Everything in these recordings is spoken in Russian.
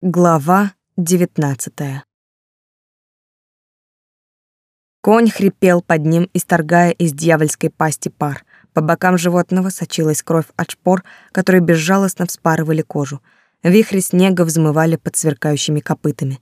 Глава девятнадцатая. Конь хрипел под ним, исторгая из дьявольской пасти пар. По бокам животного сочилась кровь от шпор, которые безжалостно вспарывали кожу. Вихри снега взмывали под сверкающими копытами.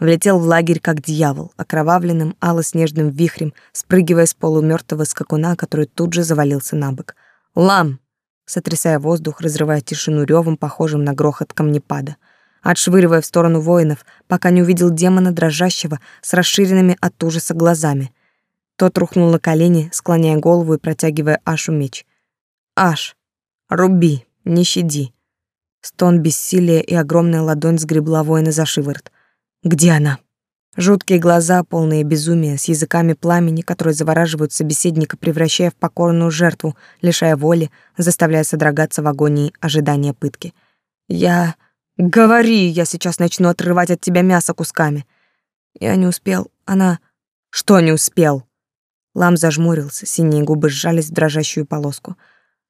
Влетел в лагерь как дьявол, окровавленным ало-снежным вихрем, спрыгивая с полумертвого скакуна, который тут же завалился на бок. «Лам!» сотрясая воздух, разрывая тишину ревом, похожим на грохот камнепада — отшвыривая в сторону воинов, пока не увидел демона дрожащего с расширенными от ужаса глазами. Тот рухнул на колени, склоняя голову и протягивая Ашу меч. «Аш, руби, не щади!» Стон бессилия и огромная ладонь сгребла воина за шиворот. «Где она?» Жуткие глаза, полные безумия, с языками пламени, которые завораживают собеседника, превращая в покорную жертву, лишая воли, заставляя содрогаться в агонии ожидания пытки. «Я...» Говори, я сейчас начну отрывать от тебя мясо кусками. Я не успел. Она Что не успел? Лам зажмурился, синие губы сжались в дрожащую полоску.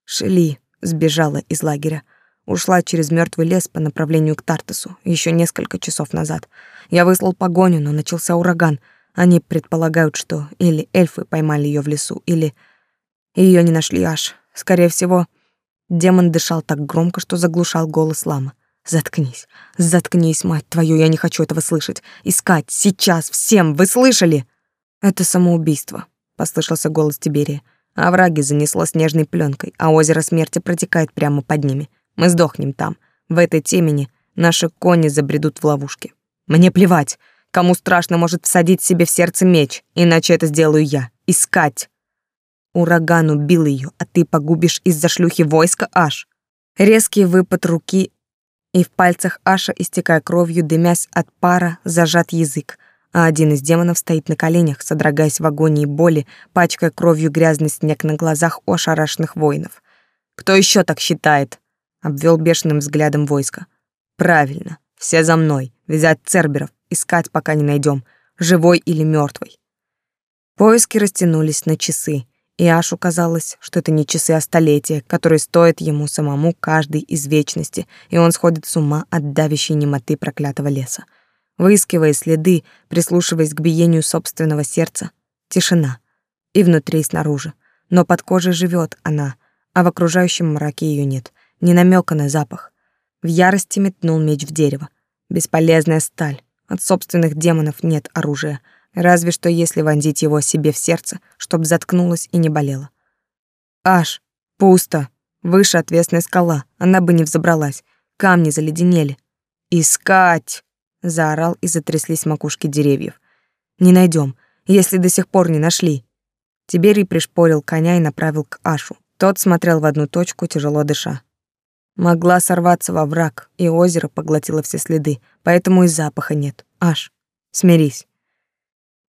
Шели сбежала из лагеря. Ушла через мертвый лес по направлению к Тартасу еще несколько часов назад. Я выслал погоню, но начался ураган. Они предполагают, что или эльфы поймали ее в лесу, или ее не нашли аж. Скорее всего, демон дышал так громко, что заглушал голос лама. Заткнись, заткнись, мать твою, я не хочу этого слышать. Искать, сейчас, всем, вы слышали? Это самоубийство, послышался голос Тиберия. А враги занесло снежной пленкой, а озеро смерти протекает прямо под ними. Мы сдохнем там. В этой темени наши кони забредут в ловушки. Мне плевать. Кому страшно, может всадить себе в сердце меч, иначе это сделаю я. Искать. Ураган убил ее, а ты погубишь из-за шлюхи войска аж. Резкий выпад руки и в пальцах Аша, истекая кровью, дымясь от пара, зажат язык, а один из демонов стоит на коленях, содрогаясь в агонии боли, пачкая кровью грязный снег на глазах у ошарашенных воинов. «Кто еще так считает?» — обвел бешеным взглядом войска. «Правильно, все за мной, взять церберов, искать, пока не найдем, живой или мертвый. Поиски растянулись на часы, и Ашу казалось, что это не часы, а столетия, которые стоят ему самому каждой из вечности, и он сходит с ума от давящей немоты проклятого леса. Выискивая следы, прислушиваясь к биению собственного сердца, тишина. И внутри, и снаружи. Но под кожей живет она, а в окружающем мраке ее нет. Ни намека на запах. В ярости метнул меч в дерево. Бесполезная сталь. От собственных демонов нет оружия — Разве что если вонзить его себе в сердце, чтоб заткнулось и не болело. Аж, пусто. Выше отвесная скала, она бы не взобралась. Камни заледенели. «Искать!» — заорал и затряслись макушки деревьев. «Не найдем, если до сих пор не нашли». Тиберий пришпорил коня и направил к Ашу. Тот смотрел в одну точку, тяжело дыша. Могла сорваться во враг, и озеро поглотило все следы, поэтому и запаха нет. Аш, смирись.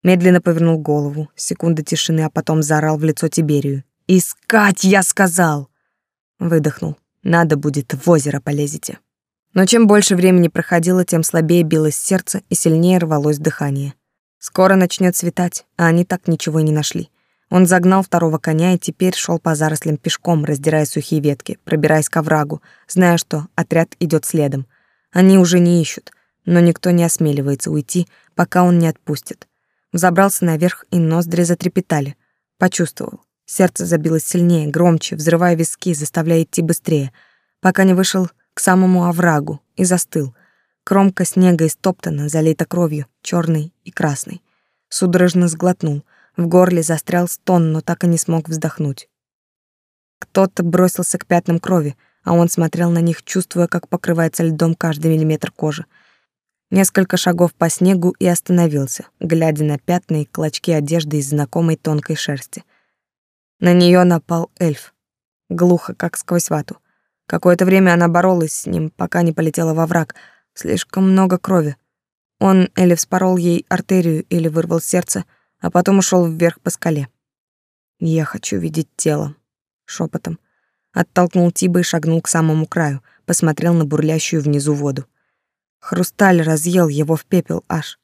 Медленно повернул голову, секунда тишины, а потом заорал в лицо Тиберию. «Искать, я сказал!» Выдохнул. «Надо будет, в озеро полезете». Но чем больше времени проходило, тем слабее билось сердце и сильнее рвалось дыхание. Скоро начнет светать, а они так ничего и не нашли. Он загнал второго коня и теперь шел по зарослям пешком, раздирая сухие ветки, пробираясь к оврагу, зная, что отряд идет следом. Они уже не ищут, но никто не осмеливается уйти, пока он не отпустит. Взобрался наверх, и ноздри затрепетали. Почувствовал. Сердце забилось сильнее, громче, взрывая виски, заставляя идти быстрее, пока не вышел к самому оврагу и застыл. Кромка снега истоптана, залита кровью, черной и красной. Судорожно сглотнул. В горле застрял стон, но так и не смог вздохнуть. Кто-то бросился к пятнам крови, а он смотрел на них, чувствуя, как покрывается льдом каждый миллиметр кожи. Несколько шагов по снегу и остановился, глядя на пятна и клочки одежды из знакомой тонкой шерсти. На нее напал эльф, глухо, как сквозь вату. Какое-то время она боролась с ним, пока не полетела во враг. Слишком много крови. Он или вспорол ей артерию, или вырвал сердце, а потом ушел вверх по скале. «Я хочу видеть тело», — шепотом. Оттолкнул Тиба и шагнул к самому краю, посмотрел на бурлящую внизу воду. Хрусталь разъел его в пепел аж.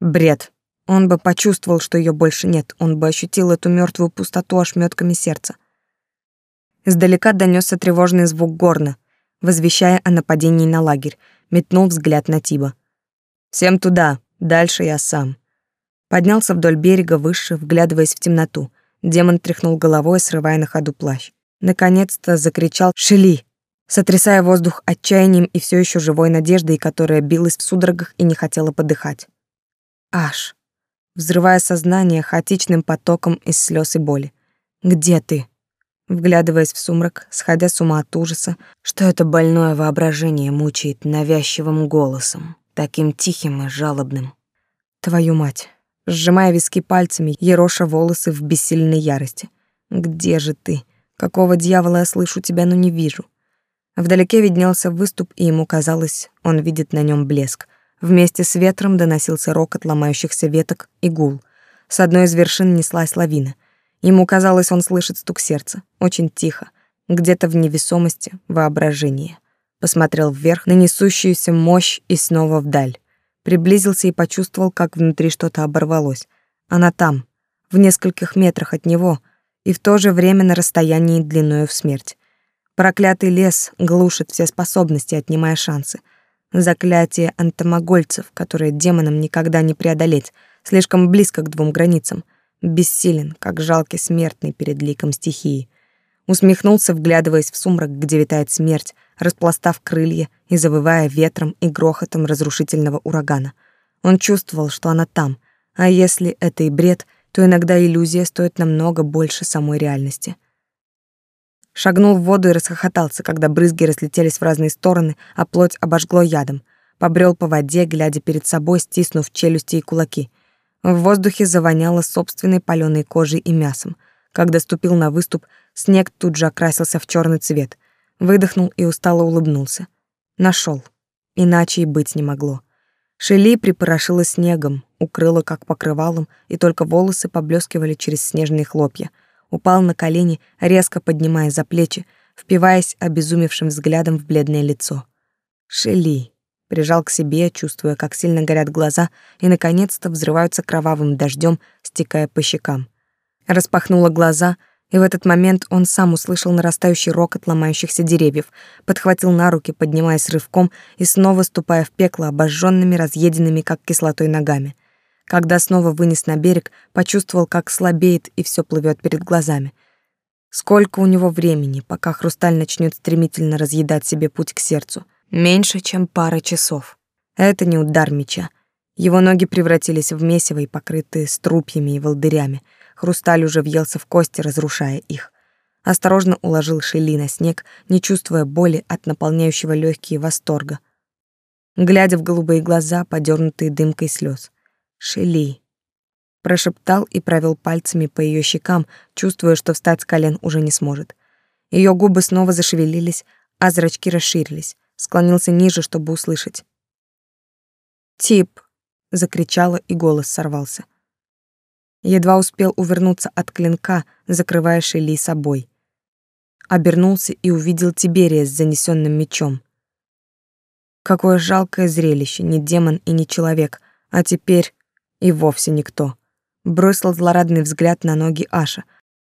Бред. Он бы почувствовал, что ее больше нет, он бы ощутил эту мертвую пустоту ошметками сердца. Издалека донесся тревожный звук горна, возвещая о нападении на лагерь. метнул взгляд на Тиба. «Всем туда, дальше я сам». Поднялся вдоль берега выше, вглядываясь в темноту. Демон тряхнул головой, срывая на ходу плащ. Наконец-то закричал «Шели!», сотрясая воздух отчаянием и все еще живой надеждой, которая билась в судорогах и не хотела подыхать. Аж, взрывая сознание хаотичным потоком из слез и боли. «Где ты?» Вглядываясь в сумрак, сходя с ума от ужаса, что это больное воображение мучает навязчивым голосом, таким тихим и жалобным. «Твою мать!» Сжимая виски пальцами, ероша волосы в бессильной ярости. «Где же ты? Какого дьявола я слышу тебя, но не вижу?» Вдалеке виднелся выступ, и ему казалось, он видит на нем блеск. Вместе с ветром доносился рокот ломающихся веток и гул. С одной из вершин неслась лавина. Ему казалось, он слышит стук сердца, очень тихо, где-то в невесомости, воображении. Посмотрел вверх на несущуюся мощь и снова вдаль. Приблизился и почувствовал, как внутри что-то оборвалось. Она там, в нескольких метрах от него, и в то же время на расстоянии длиною в смерть. Проклятый лес глушит все способности, отнимая шансы. Заклятие антомогольцев, которое демонам никогда не преодолеть, слишком близко к двум границам. Бессилен, как жалкий смертный перед ликом стихии. Усмехнулся, вглядываясь в сумрак, где витает смерть, распластав крылья и завывая ветром и грохотом разрушительного урагана. Он чувствовал, что она там, а если это и бред, то иногда иллюзия стоит намного больше самой реальности. Шагнул в воду и расхохотался, когда брызги разлетелись в разные стороны, а плоть обожгло ядом. Побрел по воде, глядя перед собой, стиснув челюсти и кулаки. В воздухе завоняло собственной палёной кожей и мясом. Когда ступил на выступ, снег тут же окрасился в черный цвет. Выдохнул и устало улыбнулся. Нашел. Иначе и быть не могло. Шели припорошила снегом, укрыла как покрывалом, и только волосы поблескивали через снежные хлопья — упал на колени, резко поднимая за плечи, впиваясь обезумевшим взглядом в бледное лицо. Шели прижал к себе, чувствуя, как сильно горят глаза и наконец-то взрываются кровавым дождем, стекая по щекам. Распахнула глаза, и в этот момент он сам услышал нарастающий рокот ломающихся деревьев, подхватил на руки, поднимаясь рывком и снова ступая в пекло обожженными, разъеденными как кислотой ногами. Когда снова вынес на берег, почувствовал, как слабеет и все плывет перед глазами. Сколько у него времени, пока хрусталь начнет стремительно разъедать себе путь к сердцу? Меньше, чем пара часов. Это не удар меча. Его ноги превратились в месиво и покрытые струпьями и волдырями. Хрусталь уже въелся в кости, разрушая их. Осторожно уложил Шели на снег, не чувствуя боли от наполняющего легкие восторга. Глядя в голубые глаза, подернутые дымкой слез. Шели. Прошептал и провел пальцами по ее щекам, чувствуя, что встать с колен уже не сможет. Ее губы снова зашевелились, а зрачки расширились. Склонился ниже, чтобы услышать. «Тип!» — закричала, и голос сорвался. Едва успел увернуться от клинка, закрывая Шели собой. Обернулся и увидел Тиберия с занесенным мечом. Какое жалкое зрелище, не демон и не человек, а теперь и вовсе никто. Бросил злорадный взгляд на ноги Аша.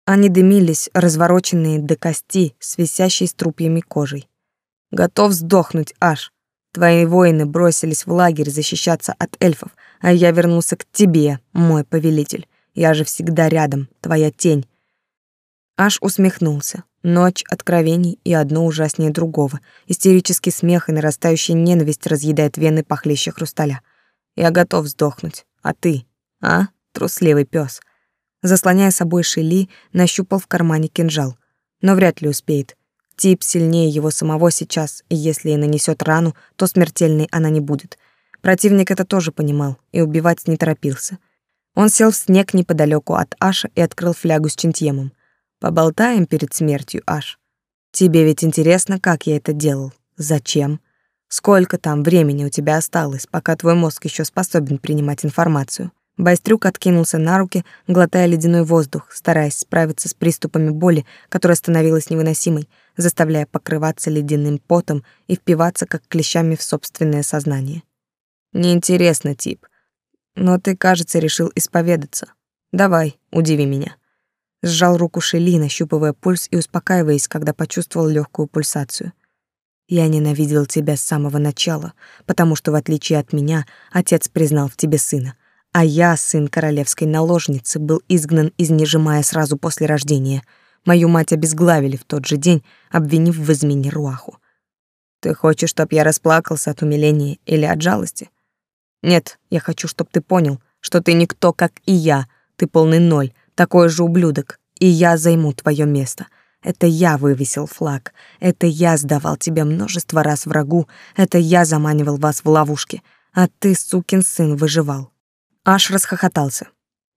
Они дымились, развороченные до кости, с висящей струпьями кожей. Готов сдохнуть, Аш. Твои воины бросились в лагерь защищаться от эльфов, а я вернулся к тебе, мой повелитель. Я же всегда рядом, твоя тень. Аш усмехнулся. Ночь откровений и одно ужаснее другого. Истерический смех и нарастающая ненависть разъедает вены похлеще хрусталя. Я готов сдохнуть. А ты, а, трусливый пес? Заслоняя собой Шели, нащупал в кармане кинжал. Но вряд ли успеет. Тип сильнее его самого сейчас, и если и нанесет рану, то смертельной она не будет. Противник это тоже понимал и убивать не торопился. Он сел в снег неподалеку от Аша и открыл флягу с чинтьемом. «Поболтаем перед смертью, Аш. Тебе ведь интересно, как я это делал? Зачем?» Сколько там времени у тебя осталось, пока твой мозг еще способен принимать информацию? Байстрюк откинулся на руки, глотая ледяной воздух, стараясь справиться с приступами боли, которая становилась невыносимой, заставляя покрываться ледяным потом и впиваться как клещами в собственное сознание. Неинтересно, тип. Но ты, кажется, решил исповедаться. Давай, удиви меня. Сжал руку Шели, нащупывая пульс и успокаиваясь, когда почувствовал легкую пульсацию. Я ненавидел тебя с самого начала, потому что, в отличие от меня, отец признал в тебе сына, а я, сын королевской наложницы, был изгнан из Нежимая сразу после рождения. Мою мать обезглавили в тот же день, обвинив в измене Руаху. Ты хочешь, чтоб я расплакался от умиления или от жалости? Нет, я хочу, чтоб ты понял, что ты никто, как и я. Ты полный ноль, такой же ублюдок, и я займу твое место. Это я вывесил флаг, это я сдавал тебя множество раз врагу, это я заманивал вас в ловушки, а ты, сукин сын, выживал. Аж расхохотался.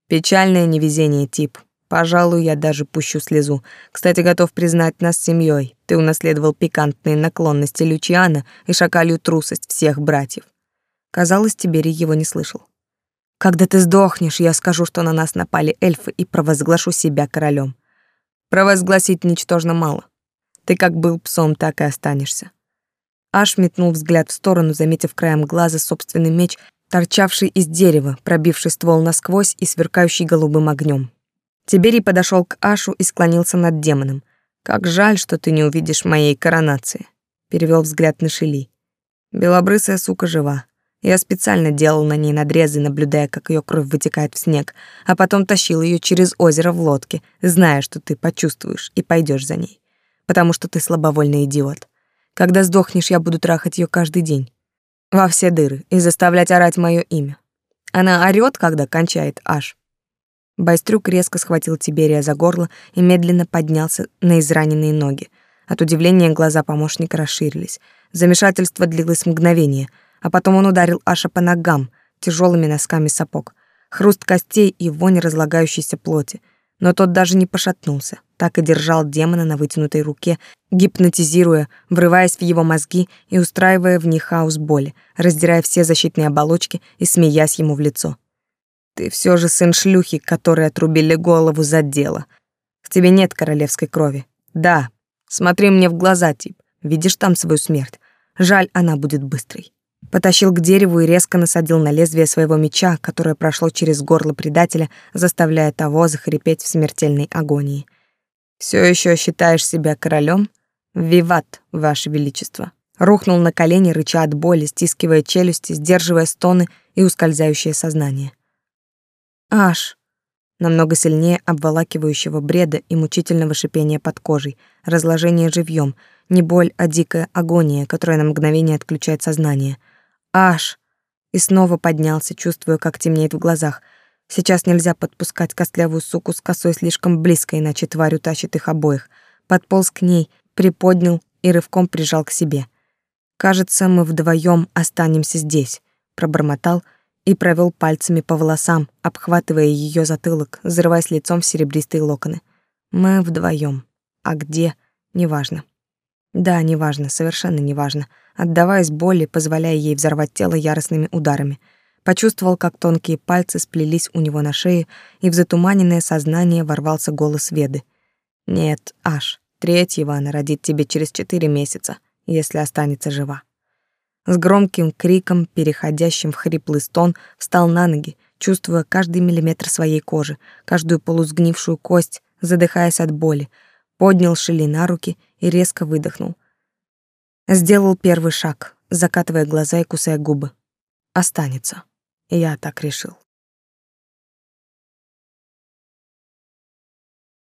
Печальное невезение, тип. Пожалуй, я даже пущу слезу. Кстати, готов признать нас семьей. Ты унаследовал пикантные наклонности Лючиана и шакалью трусость всех братьев. Казалось, Тиберий его не слышал. Когда ты сдохнешь, я скажу, что на нас напали эльфы и провозглашу себя королем. Провозгласить ничтожно мало. Ты как был псом, так и останешься. Аш метнул взгляд в сторону, заметив краем глаза собственный меч, торчавший из дерева, пробивший ствол насквозь и сверкающий голубым огнем. Тиберий подошел к Ашу и склонился над демоном. «Как жаль, что ты не увидишь моей коронации», — перевел взгляд на Шели. «Белобрысая сука жива. Я специально делал на ней надрезы, наблюдая, как ее кровь вытекает в снег, а потом тащил ее через озеро в лодке, зная, что ты почувствуешь и пойдешь за ней. Потому что ты слабовольный идиот. Когда сдохнешь, я буду трахать ее каждый день. Во все дыры и заставлять орать мое имя. Она орёт, когда кончает аж. Байстрюк резко схватил Тиберия за горло и медленно поднялся на израненные ноги. От удивления глаза помощника расширились. Замешательство длилось мгновение, а потом он ударил Аша по ногам тяжелыми носками сапог. Хруст костей и вонь разлагающейся плоти. Но тот даже не пошатнулся, так и держал демона на вытянутой руке, гипнотизируя, врываясь в его мозги и устраивая в них хаос боли, раздирая все защитные оболочки и смеясь ему в лицо. Ты все же сын шлюхи, которой отрубили голову за дело. В тебе нет королевской крови. Да, смотри мне в глаза, тип. Видишь там свою смерть. Жаль, она будет быстрой. Потащил к дереву и резко насадил на лезвие своего меча, которое прошло через горло предателя, заставляя того захрипеть в смертельной агонии. Все еще считаешь себя королем? Виват, ваше величество. Рухнул на колени, рыча от боли, стискивая челюсти, сдерживая стоны и ускользающее сознание. Аж. Намного сильнее обволакивающего бреда и мучительного шипения под кожей, разложение живьем, не боль, а дикая агония, которая на мгновение отключает сознание. Аж. И снова поднялся, чувствуя, как темнеет в глазах. Сейчас нельзя подпускать костлявую суку с косой слишком близко, иначе тварь утащит их обоих. Подполз к ней, приподнял и рывком прижал к себе. «Кажется, мы вдвоем останемся здесь», — пробормотал, — и провел пальцами по волосам, обхватывая ее затылок, взрываясь лицом в серебристые локоны. Мы вдвоем. А где? Неважно. Да, неважно, совершенно неважно. Отдаваясь боли, позволяя ей взорвать тело яростными ударами. Почувствовал, как тонкие пальцы сплелись у него на шее, и в затуманенное сознание ворвался голос Веды. «Нет, аж, третьего она родит тебе через четыре месяца, если останется жива». С громким криком, переходящим в хриплый стон, встал на ноги, чувствуя каждый миллиметр своей кожи, каждую полусгнившую кость, задыхаясь от боли, поднял Шили на руки и резко выдохнул. Сделал первый шаг, закатывая глаза и кусая губы. Останется. Я так решил.